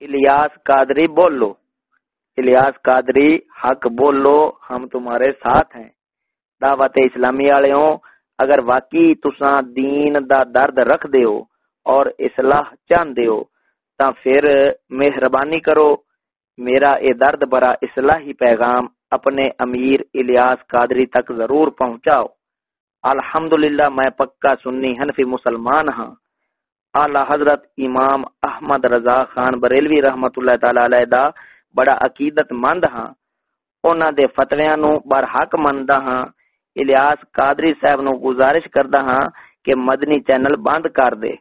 الیاس قادری بولو۔ الیاس قادری حق بولو، ہم تمہارے ساتھ ہیں۔ دعوت اسلامی والے ہوں اگر واقعی تساں دین دا درد رکھ دیو اور اصلاح چاہن دیو تا پھر مہربانی کرو۔ میرا اے درد برا اصلاحی پیغام اپنے امیر الیاس قادری تک ضرور پہنچاؤ۔ الحمدللہ، میں پکا سنی حنفی مسلمان ہاں۔ اعلی حضرت امام احمد رضا خان بریلوی رحمت اللہ تعالی علیہ دا بڑا عقیدت مند ہاں۔ انہاں دے فتویاں نو برحق مندا ہاں۔ الیاس قادری صاحب نو گزارش کردا ہاں کہ مدنی چینل بند کر دے۔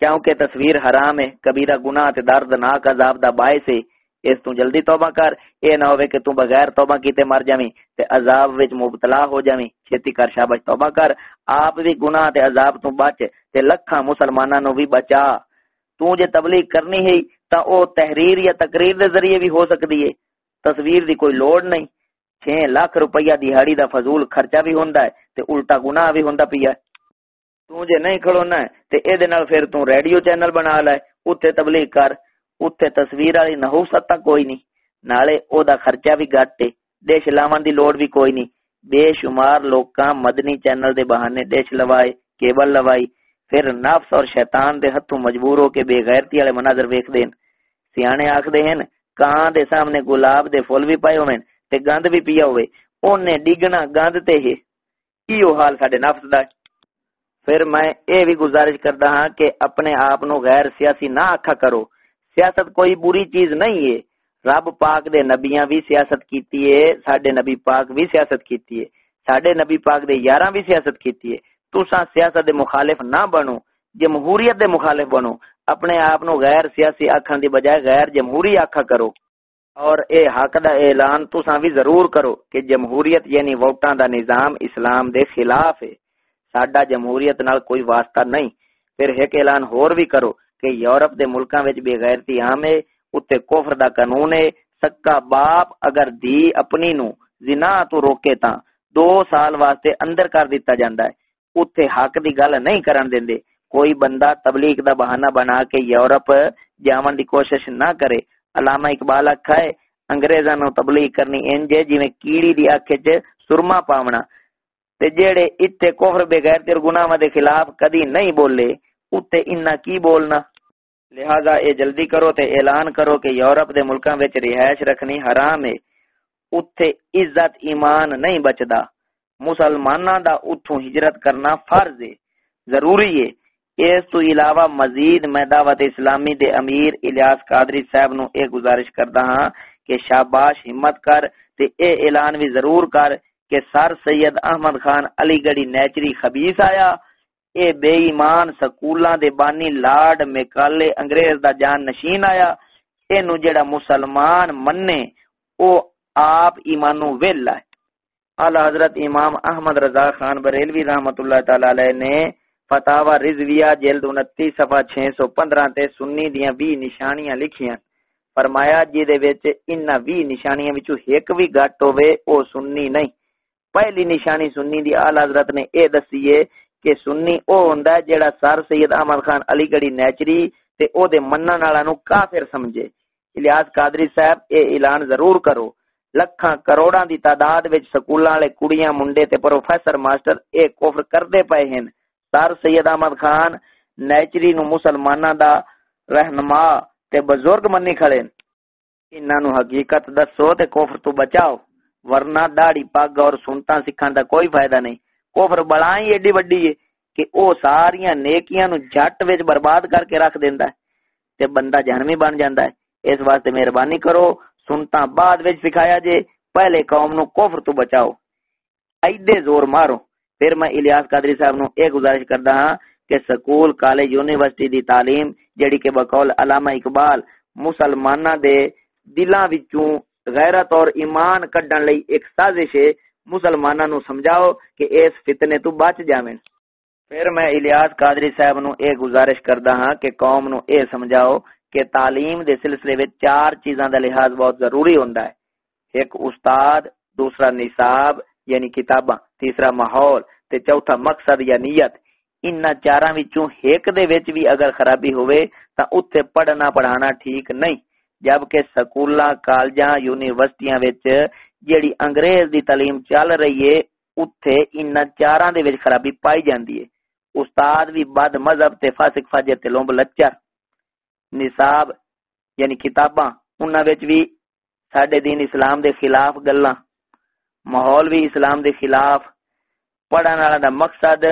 کیونکہ تصویر حرام ہے، کبیرہ گناہ تے دردناک عذاب دا باعث ہے۔ اس تو جلدی توبہ کر۔ اے نہ ہوئے کہ تو بغیر توبہ کیتے مر جاویں تے عذاب وچ مبتلا ہو جاویں۔ چھتی کر شابش توبہ کر۔ آپ بھی گناہ تے عذاب تو بچ تے لکھاں مسلماناں نو بھی بچا۔ تو جے تبلیغ کرنی ہے تا او تحریر یا تقریر دے ذریعے بھی ہو سکدی ہے۔ تصویر دی کوئی لوڑ نہیں۔ 6 لاکھ روپیہ دیہاڑی دا فضول خرچہ بھی ہوندا ہے تے الٹا گناہ بھی ہوندا پیا تو جے نہیں کھڑونا ہے تے اے دے نال پھر تو ریڈیو چینل بنا لے۔ اوتے تبلیغ کر۔ اتنے تصویر والی نحوست کوئی نہیں نالے او دا خرچہ بھی گھٹ ہے دیش دی لوڑ بھی کوئی نہیں بے شمار لوکاں مدنی چینل دے بہانے دیش لوائے کیبل لوائی پھر نفس اور شیطان دے ہتھوں مجبور ہو کے بے غیرتی والے مناظر ویکھ دین سیانے آکھ دے ہیں کان دے سامنے گلاب دے پھول بھی پائے ہوئے تے گند بھی پیا ہوئے اونے ڈگنا گند تے ہے کیو حال ساڈے نفس دا پھر میں اے بھی گزارش کردا ہاں کہ اپنے آپ غیر سیاسی نہ آکھا کرو سیاست کوئی بری چیز نہیں ہے۔ رب پاک دے نبیاں بھی سیاست کیتی ہے، ساڈے نبی پاک بھی سیاست کیتی ہے، ساڈے نبی پاک دے یاراں بھی سیاست کیتی ہے۔ تساں سیاست دے مخالف نہ بنو، جمہوریت دے مخالف بنو۔ اپنے آپ نو غیر سیاسی آکھن دی بجائے غیر جمہوری آکھا کرو۔ اور اے حق دا اعلان تساں بھی ضرور کرو کہ جمہوریت یعنی ووٹاں دا نظام اسلام دے خلاف ہے۔ ساڈا جمہوریت نال کوئی واسطہ نہیں۔ پھر ایک اعلان ہور بھی کرو کہ یورپ دے ملکاں وچ بے غیرتی عام ہے اوتے کفر دا قانون ہے۔ سکا باپ اگر دی اپنی نو زنا تو روکے تا دو سال واسطے اندر کر دیتا جاندا ہے۔ اوتے حق دی گل نہیں کرن دیندے کوئی بندہ تبلیغ دا بہانہ بنا کے یورپ جاون دی کوشش نہ کرے۔ علامہ اقبال آکھا ہے، انگریزاں نو تبلیغ کرنی انجے جویں کیڑی دی اکھ وچ سرما پاونا۔ تے جیڑے ایتھے کفر بے غیرتی اور گناہاں دے خلاف کدی نہیں بولے اتے انہ کی بولنا لہذا اے جلدی کرو تے اعلان کرو کہ یورپ دے ملکاں وچ رہائش رکھنی حرام ہے اتے عزت ایمان نہیں بچدا مسلماناں دا اتھوں ہجرت کرنا فرض ہے ضروری ہے اس تو علاوہ مزید میں دعوت اسلامی دے امیر الیاس قادری صاحب نو اے گزارش کردا ہاں کہ شاباش ہمت کر تے اے اعلان بھی ضرور کر کہ سر سید احمد خان علی گڑھی نیچری خبیث آیا اے بے ایمان سکولاں دے بانی لاڈ میکالے انگریز دا جان نشین آیا اینو جڑا مسلمان مننے او آپ ایمانو ویلا ہے اعلی حضرت امام احمد رضا خان بریلوی رحمت اللہ تعالی علیہ نے فتاوا رضویہ جلد 29 صفحہ 615 تے سنی دیاں 20 نشانیاں لکھیاں فرمایا جے دے وچ انہاں 20 نشانیاں وچوں ایک بھی گھٹ ہوے او سنی نہیں پہلی نشانی سنی دی اعلی حضرت نے اے دسی ہے کہ سنی او ہوندا ہے جیڑا سر سید احمد خان علی گڑھی نیچری تے او دے منن والا نو کافر سمجھے۔ الیاس قادری صاحب، اے اعلان ضرور کرو۔ لکھاں کروڑاں دی تعداد وچ سکولاں والے کڑیاں، منڈے تے پروفیسر ماسٹر اے کفر کردے پئے ہیں سر سید احمد خان نیچری نو مسلماناں دا رہنما تے بزرگ منی کھڑے انہاں نو حقیقت دسو تے کفر تو بچاؤ، ورنہ داڑھی پگ اور سنتا سکھان دا کوئی فائدہ نہیں۔ کفر بڑائی ایڈی وڈی ہے کہ او ساریاں نیکیاں نو جٹ وچ برباد کر کے رکھ دیندا ہے تے بندہ جہنمی بن جاندا ہے۔ اس واسطے مہربانی کرو سنتا بعد وچ سکھایا جے، پہلے قوم نو کفر تو بچاؤ۔ ایڈے زور مارو۔ پھر میں الیاس قادری صاحب نو ایک گزارش کردا ہاں کہ سکول، کالج، یونیورسٹی دی تعلیم، جڑی کہ بقول علامہ اقبال مسلماناں دے دلاں وچوں غیرت اور ایمان کڈن لئی ایک سازش ہے۔ مسلماناں نو سمجھاؤ کہ اس فتنے تو بچ جاویں۔ پھر میں الیاس قادری صاحب نو اے گزارش کردا ہاں کہ قوم نو اے سمجھاؤ کہ تعلیم دے سلسلے وچ چار چیزاں دا لحاظ بہت ضروری ہوندا ہے۔ ایک استاد، دوسرا نصاب یعنی کتاباں، تیسرا ماحول تے چوتھا مقصد یا نیت۔ ان چاراں وچوں ایک دے وچ بھی اگر خرابی ہوئے تا اوتھے پڑھنا پڑھانا ٹھیک نہیں۔ جبکہ سکولاں کالجاں یونیورسٹیاں وچ جیڑی انگریز دی تعلیم چل رہی ہے اوتھے ان چاراں دے وچ خرابی پائی جاندی ہے۔ استاد بھی بد مذہب تے فاسق فاجر تے لومب لچر، نصاب یعنی کتاباں، انہاں وچ بھی ساڈے دین اسلام دے خلاف گلاں۔ ماحول بھی اسلام دے خلاف، پڑھن والا دا مقصد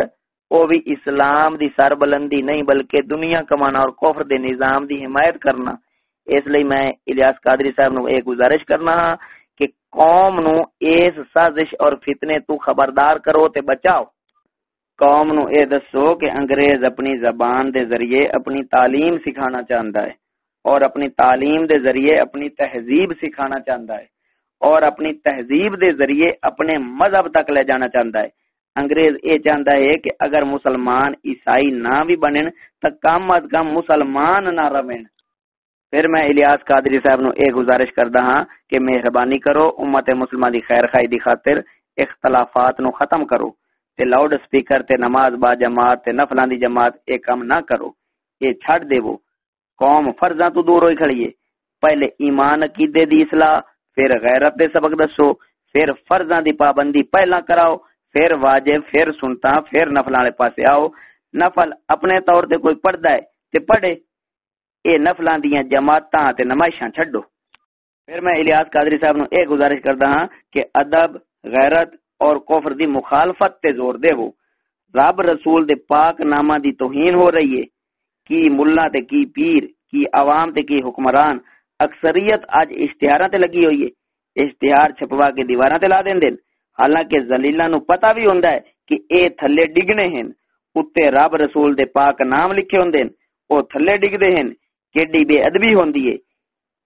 او بھی اسلام دی سربلندی نہیں، بلکہ دنیا کمانا اور کفر دے نظام دی حمایت کرنا۔ اس لئی میں الیاس قادری صاحب نو ایک گزارش کرنا ہاں کہ قوم نو اس سازش اور فتنے تو خبردار کرو تے بچاؤ۔ قوم نو اے دسو کہ انگریز اپنی زبان دے ذریعے اپنی تعلیم سکھانا چاہندا ہے اور اپنی تعلیم دے ذریعے اپنی تہذیب سکھانا چاہندا ہے اور اپنی تہذیب دے ذریعے اپنے مذہب تک لے جانا چاہندا ہے۔ انگریز اے چاہندا ہے کہ اگر مسلمان عیسائی نہ بھی بنن تو کم از کم مسلمان نہ رہن۔ پھر میں الیاس قادری صاحب نو اے گزارش کردا ہاں کہ مہربانی کرو، امت مسلمان دی خیر خائی دی خاطر اختلافات نو ختم کرو تے لاؤڈ سپیکر تے نماز با جماعت تے نفلاں دی جماعت اے کم نہ کرو۔ اے چھڑ دیو۔ قوم فرضاں تو دور ہوئی کھڑی ہے۔ پہلے ایمان عقیدے دی اصلاح، پھر غیرت دے سبق دسو، پھر فرضاں دی پابندی پہلا کراؤ، پھر واجب، پھر سنتا پھر نفل والے پاسے آؤ۔ نفل اپنے طور تے کوئی پڑھدا ہے تے پڑھے۔ اے نفلاں دیاں جماعتاں تے نمائشاں چھڈو۔ پھر میں الیاس قادری صاحب نو اے گزارش کردا ہاں کہ ادب، غیرت اور کفر دی مخالفت تے زور دے ہو رب رسول دے پاک نامہ دی توہین ہو رہی ہے۔ کی ملا تے کی پیر، کی عوام تے کی حکمران۔ اکثریت اج اشتہاراں تے لگی ہوئی ہے۔ اشتہار چھپوا کے دیواراں تے لا دین دین حالانکہ زلیلا نو پتہ بھی ہوندا ہے کہ اے تھلے ڈگنے ہیں اتے رب رسول دے پاک نام لکھے ہوندے ہیں او تھلے ڈگ دے ہیں کیڈی بے ادبی ہوندی ہے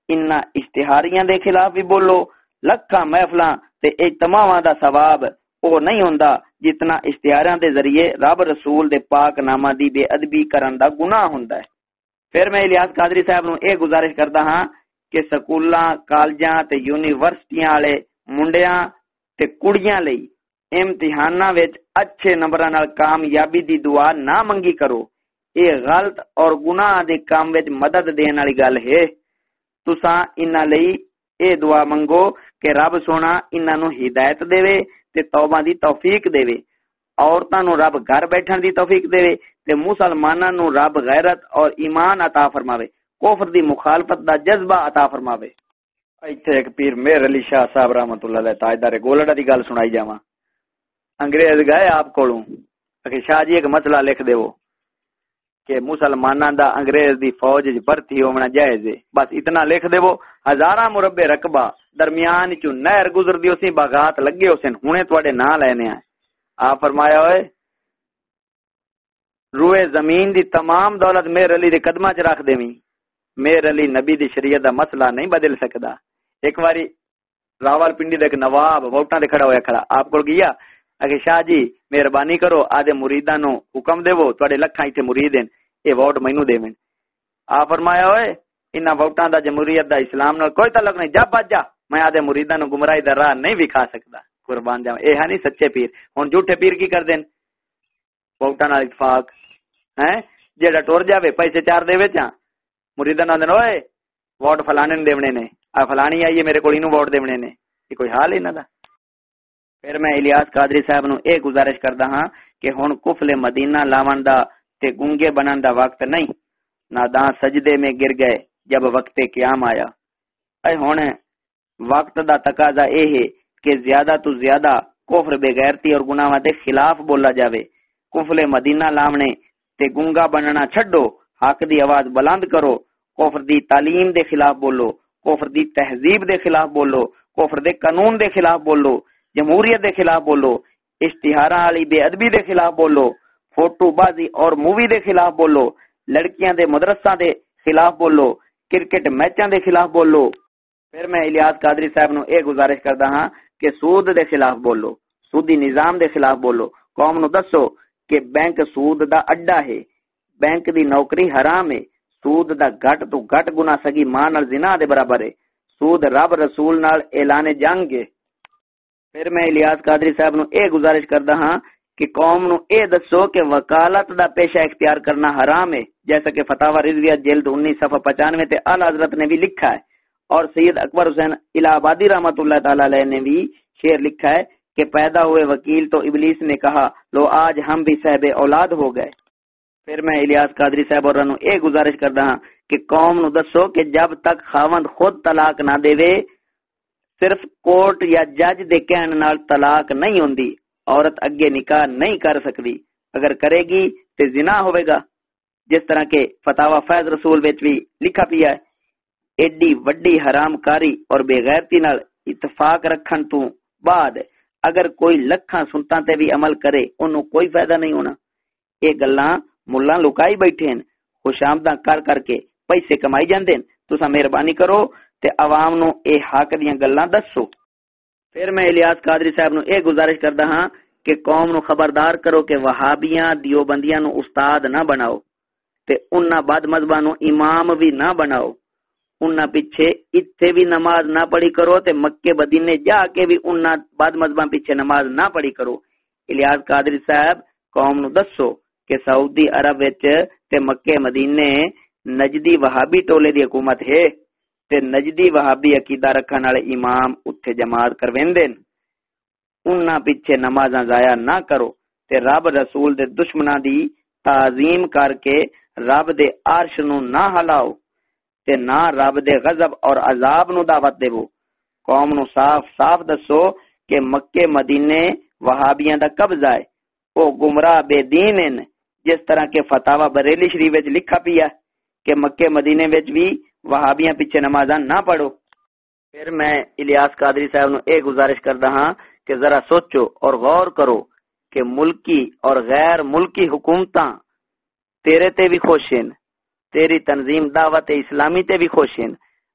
انہاں اشتہاریاں دے خلاف بھی بولو لکھاں محفلاں تے اجتماعاں دا ثواب او نہیں ہوندا جتنا اشتہاراں دے ذریعے رب رسول دے پاک نامہ دی بے ادبی کرن دا گناہ ہوندا ہے پھر میں الیاس قادری صاحب نو اے گزارش کردا ہاں کہ سکولاں کالجاں تے یونیورسٹیاں والے منڈیاں تے کڑیاں لئی امتحاناں وچ اچھے نمبراں نال کامیابی دی دعا نہ منگی کرو اے غلط اور گناہ دے کام وچ مدد دین والی گل ہے۔ تساں انہاں لئی اے دعا منگو کہ رب سونا انہاں نو ہدایت دے تے توبہ دی توفیق دے۔ عورتاں نو رب گھر بیٹھن دی توفیق دے تے مسلماناں نو رب غیرت اور ایمان عطا فرماوے۔ کفر دی مخالفت دا جذبہ عطا فرماوے۔ ایتھے ایک پیر میر علی شاہ صاحب رحمتہ اللہ علیہ تاجدار گولڑا دی گل سنائی جاواں۔ انگریز گئے آپ کولوں۔ کہ شاہ جی ایک مسئلہ لکھ دیو۔ کہ مسلماناں دا انگریز دی فوج وچ بھرتی ہونا جائز ہے۔ بس اتنا لکھ دیو، ہزاراں مربع رقبہ درمیان چوں نہر گزردی اسی باغات لگے ہوسن ہنے تواڈے نام لینے آ آپ فرمایا ہوئے، روئے زمین دی تمام دولت میر علی دے قدمہ چ رکھ دیویں۔ میر علی نبی دی شریعت دا مسئلہ نہیں بدل سکدا۔ ایک باری راول پنڈی دا ایک نواب ووٹاں دے کھڑا ہویا کھڑا، آپ کول گیا اگے شاہ جی مہربانی کرو آدے مریداں نو حکم دیو تواڈے لکھاں ایتھے مرید ہیں اے ووٹ مینوں دیویں آ فرمایا ہوئے انہاں ووٹاں دا جمہوریت دا اسلام نال کوئی تعلق نہیں جا بچ جا میں آدے مریداں نو گمراہی دا راہ نہیں وکھا سکدا قربان جاواں اے ہے نہیں سچے پیر ہن جھوٹے پیر کی کر دین ووٹاں نال اتفاق ہیں جیڑا ٹر جاوے پیسے چار دے وچاں مریداں نال اوئے ووٹ فلانے نے دیونے نے آ فلانی آئی ہے میرے کول اینو ووٹ دیونے نے یہ کوئی حال انہاں دا پھر میں الیاس قادری صاحب نو اے گزارش کردا ہاں کہ ہن کفل مدینہ لاون دا تے گنگے بنن دا وقت نہیں۔ ناداں سجدے میں گر گئے جب وقت قیام آیا۔ اے ہن، وقت دا تقاضا اے ہے کہ زیادہ تو زیادہ کفر بے غیرتی اور گناہاں دے خلاف بولا جاوے۔ کفل مدینہ لاونے تے گنگا بننا چھڈو، حق دی آواز بلند کرو، کفر دی تعلیم دے خلاف بولو، کفر دی تہذیب دے خلاف بولو، کفر دے قانون دے خلاف بولو۔ جمہوریت دے خلاف بولو اشتہاراں والی بے ادبی دے خلاف بولو، فوٹو بازی اور مووی دے خلاف بولو، لڑکیاں دے مدرسہ دے خلاف بولو، کرکٹ میچاں دے خلاف بولو۔ پھر میں الیاس قادری صاحب نو اے گزارش کردا ہاں کہ سود دے خلاف بولو، سودی نظام دے خلاف بولو۔ قوم نو دسو کہ بینک سود دا اڈا ہے، بینک دی نوکری حرام ہے، سود دا گھٹ تو گھٹ گنا سگی ماں نال زنا دے برابر ہے۔ سود رب رسول نال اعلان جنگ ہے۔ پھر میں الیاس قادری صاحب نو اے گزارش کردا ہاں کہ قوم نو اے دسو کہ وکالت دا پیشہ اختیار کرنا حرام ہے۔ جیسا کہ فتح رضویہ جلد انیس صفحہ پچانوے تے آل حضرت نے بھی لکھا ہے۔ اور سید اکبر حسین الہ آبادی رحمت اللہ تعالی علیہ نے بھی شعر لکھا ہے کہ پیدا ہوئے وکیل تو ابلیس نے کہا، لو آج ہم بھی صاحب اولاد ہو گئے۔ پھر میں الیاس قادری صاحب اور رنو ایک گزارش کردا ہاں کہ قوم نو دسو کہ جب تک خاوند خود طلاق نہ دے وے صرف کورٹ یا جج دے کہن نال طلاق نہیں ہوندی، عورت اگے نکاح نہیں کر سکتی اگر کرے گی تے زنا ہوئے گا۔ جس طرح کے فتاوا فیض رسول وچ بھی لکھا پیا ہے، ایڈی وڈی حرام کاری اور بے غیرتی نال اتفاق رکھن تو بعد اگر کوئی لکھاں سنتاں تے بھی عمل کرے انہوں کوئی فائدہ نہیں ہونا۔ یہ گلاں ملاں لکائی بیٹھے ہیں خوش آمداں کر کر کے پیسے کمائی جاندے ہیں تساں مہربانی کرو تے عوام نو اے حق دیاں گلاں دسو۔ پھر میں الیاس قادری صاحب نو ایک گزارش کردا ہاں کہ قوم نو خبردار کرو کہ وہابیاں، دیوبندیاں نو استاد نہ بناؤ تے انہاں بعد مذہباں نو امام بھی نہ بناؤ۔ انہاں پیچھے اتھے بھی نماز نہ پڑھی کرو تے مکے مدینے جا کے بھی انہاں بعد مذہباں پیچھے نماز نہ پڑھی کرو۔ الیاس قادری صاحب، قوم نو دسو کہ سعودی عرب وچ تے مکے مدینے نجدی وہابی ٹولے دی حکومت ہے۔ تے نجدی وہابی عقیدہ رکھن والے امام اتھے جماعت کرویندے انہاں پیچھے نمازاں ضائع نہ کرو تے رب رسول دے دشمناں دی تعظیم کر کے رب دے عرش نو نہ ہلاؤ تے نہ رب دے غضب اور عذاب نو دعوت دیو قوم نو صاف صاف دسو کہ مکے مدینے وہابیاں دا قبضہ ہے او گمراہ بے دین ہیں جس طرح کے فتاوا بریلی شریف وچ لکھا پیا کہ مکے مدینے وچ بھی وہابیاں پیچھے نمازاں نہ پڑھو۔ پھر میں الیاس قادری صاحب نو ایک گزارش کردا ہاں کہ ذرا سوچو اور غور کرو کہ ملکی اور غیر ملکی حکومتاں تیرے تے بھی خوش ہیں تیری تنظیم دعوت اسلامی تے بھی خوش ہیں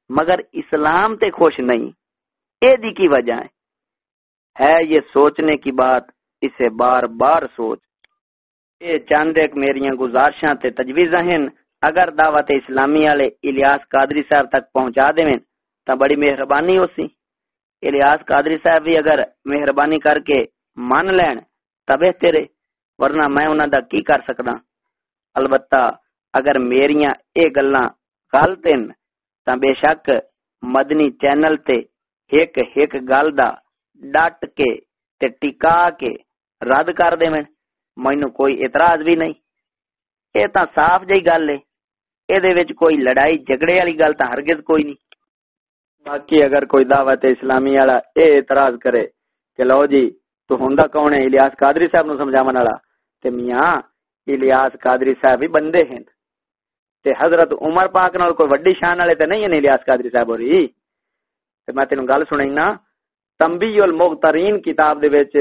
مگر اسلام تے خوش نہیں۔ اے دی کی وجہ ہے؟ ہے یہ سوچنے کی بات، اسے بار بار سوچ۔ اے چند ایک میریاں گزارشاں تے تجویزاں ہیں اگر دعوت اسلامی والے الیاس قادری صاحب تک پہنچا دیں تا بڑی مہربانی ہو سی الیاس قادری صاحب بھی اگر مہربانی کر کے مان لین تبے تیرے ورنہ میں انہاں دا کی کر سکدا البتہ اگر میریاں اے گلاں غلط ہیں تا بے شک مدنی چینل تے ایک ایک گل دا ڈٹ کے تے ٹکا کے رد کر دے میں مینوں کوئی اعتراض بھی نہیں۔ اے تا صاف جئی گل وچ کوئی لڑائی جھگڑے والی گل تا ہرگز کوئی نہیں باقی اگر کوئی دعوت اسلامی والا اے اعتراض کرے کہ لو جی تو ہوندا کون ہے الیاس قادری صاحب نو سمجھاون والا تے میاں الیاس قادری صاحب بھی بندے ہیں تے حضرت عمر پاک نال کوئی وڈی شان والے تے نہیں ہیں الیاس قادری صاحب ہوری تے میں تینوں گل سنائینا تنبی المغترین کتاب دے وچ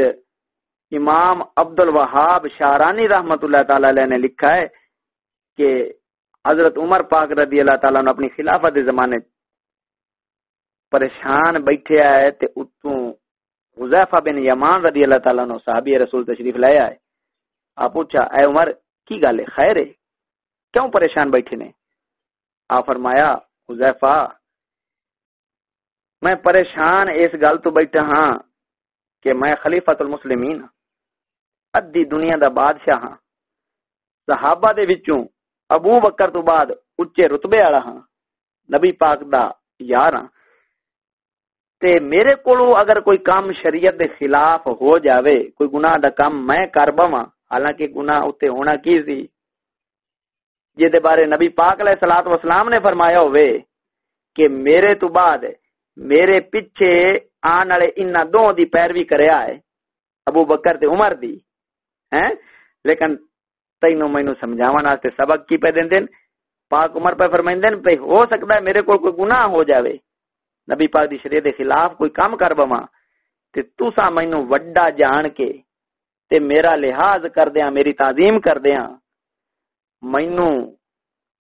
امام عبد الوہاب شارانی رحمت اللہ تعالی علیہ نے لکھا ہے کہ حضرت عمر پاک رضی اللہ تعالیٰ نے اپنی خلافت زمانے پریشان بیٹھے آئے تے اتوں حذیفہ بن یمان رضی اللہ تعالیٰ نے صحابی رسول تشریف لے آئے۔ آپ پوچھا، اے عمر، کی گل ہے؟ خیر ہے۔ کیوں پریشان بیٹھے نے؟ آ فرمایا، حذیفہ، میں پریشان اس گل تو بیٹھا ہاں کہ میں خلیفۃ المسلمین، ادھی دنیا دا بادشاہ ہاں۔ صحابہ دے وچوں ابو بکر تو بعد اچے رتبے والا ہاں نبی پاک دا یار ہاں۔ تے میرے کولو اگر کوئی کام شریعت دے خلاف ہو جاوے، کوئی گناہ دا کام میں کر بواں، حالانکہ گناہ اتے ہونا کی سی؟ جے دے بارے نبی پاک علیہ الصلوۃ والسلام نے فرمایا ہوئے کہ میرے تو بعد میرے پیچھے آن والے انہاں دو دی پیروی کریا ہے ابو بکر تے عمر دی، ہیں؟ لیکن تینوں مینوں سمجھاون واسطے سبق کی پہ دیندے پاک عمر پہ فرمائندے پہ ہو سکتا ہے میرے کول کوئی گناہ ہو جاوے۔ نبی پاک دی شریعت دے خلاف کوئی کام کر بواں تے تساں مینوں وڈا جان کے تے میرا لحاظ کر دیاں، میری تعظیم کر دیاں۔ مینوں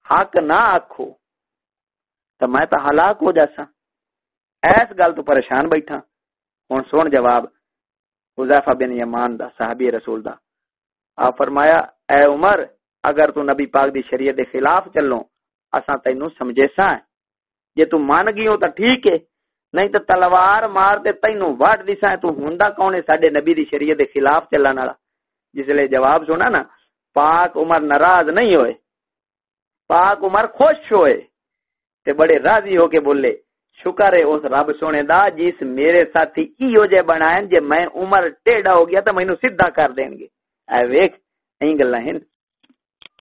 حق نہ آکھو تے میں تا ہلاک ہو جاسا ایس گل تو پریشان بیٹھا ہن سن جواب حذیفہ بن یمان دا صحابی رسول دا۔ آپ فرمایا اے عمر، اگر تو نبی پاک دی شریعت دے خلاف چلو اساں تینوں سمجھے سا جے تو مان گئی تو ٹھیک ہے، نہیں تو تلوار مار دے تینوں وڈ دیسا تو ہوندا کون ہے ساڈے نبی دی شریعت دے خلاف چلن والا؟ جس لیے جواب سنا نا، پاک عمر ناراض نہیں ہوئے۔ پاک عمر خوش ہوئے۔ تے بڑے راضی ہو کے بولے، شکر ہے اس رب سونے دا جس میرے ساتھی ایو جے بنائیں جے میں عمر ٹیڑا ہو گیا تو مینوں سیدھا کر دیں گے۔ اے ویکھ این گلاں ہیں